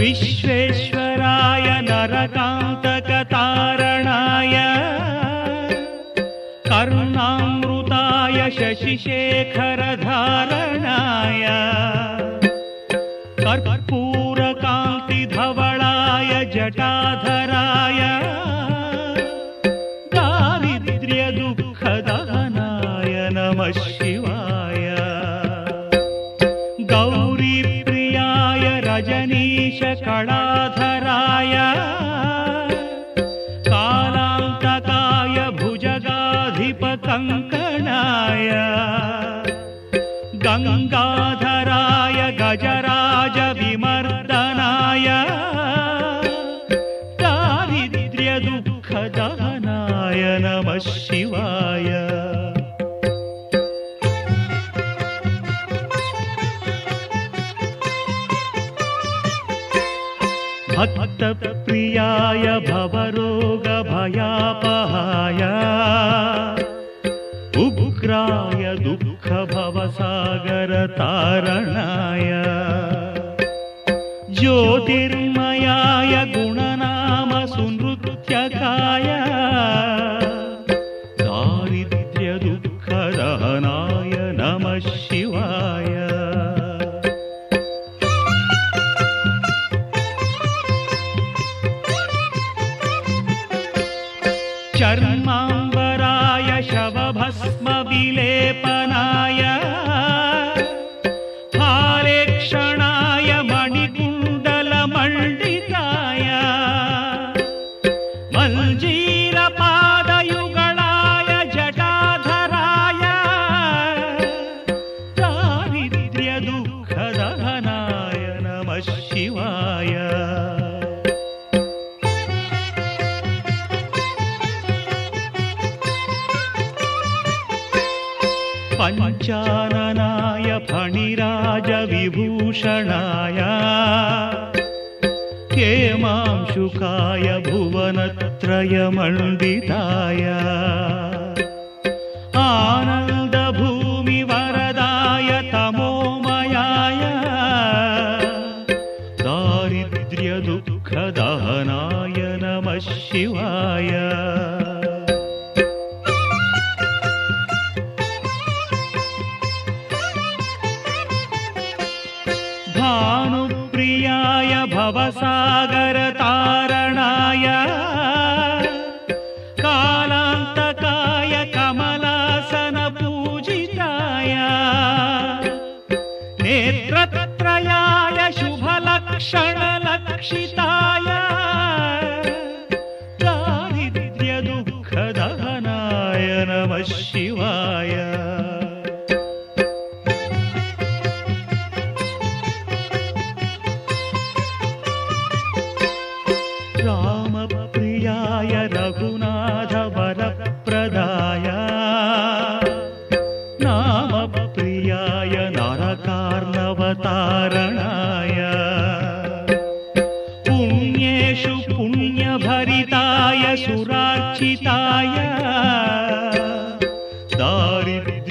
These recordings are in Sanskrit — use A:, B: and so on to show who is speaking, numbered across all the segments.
A: विश्वेश्वराय नरकान्तकतारणाय कर्णामृताय शशिशेखरधारणाय कर्पूरकान्तिधवलाय जटाधराय दारिद्र्यदुःखदहनाय नमः गङ्गाधराय गजराजविमर्दनाय दारिद्र्यदुःखदहनाय नमः शिवाय। भक्तप्रियाय भवरोगभयापहाय। उग्राय दुःखभवसागरतारणाय। ज्योतिर्मयाय गुणनामसुनृत्यकाय दारिद्र्यदुःखदहनाय नमः शिवाय। चर्माम्बराय शवभस्मविलेपनाय हारेक्षणाय पञ्चाननाय फणिराजविभूषणाय हेमांशुकाय भुवनत्रयमण्डिताय आनन्दभूमिवरदाय तमोमयाय दारिद्र्यदुःखदहनाय नमः शिवाय भवसागरतारणाय। कालान्तकाय कमलासनपूजिताय। नेत्रत्रयाय शुभलक्षणलक्षिताय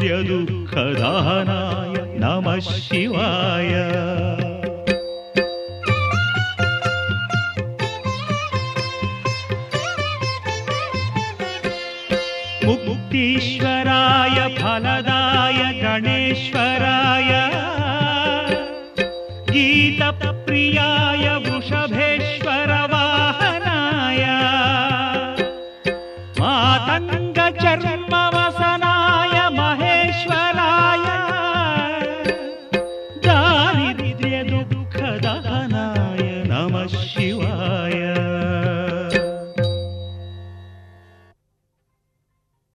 A: दारिद्र्यदुःखदहनाय नमः शिवाय। मुक्तीश्वराय फलदाय गणेश्वराय